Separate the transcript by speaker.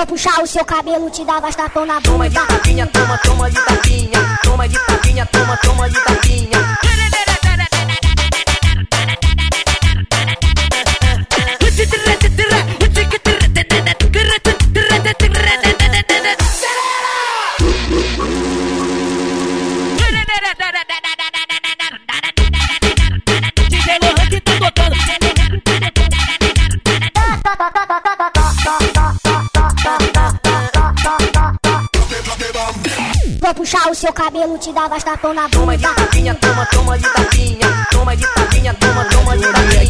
Speaker 1: for puxar o seu cabelo, te dá bastapão na bunda.
Speaker 2: Toma de tapinha, toma, toma de tapinha.
Speaker 1: puxar o seu cabelo, te dá bastapão na bunda.
Speaker 2: Toma de
Speaker 1: tapinha, toma, toma de
Speaker 2: tapinha, toma